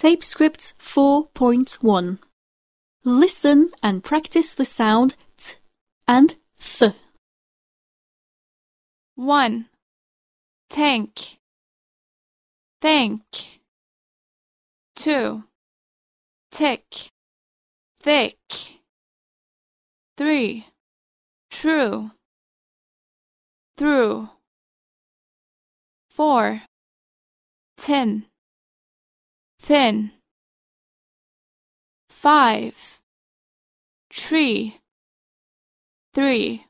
Tape script 4.1. Listen and practice the sound t and th. 1. Tank. Thank. 2. Tick. Thick. 3. True. Through. 4. Tin. Thin. 5. Tree. 3.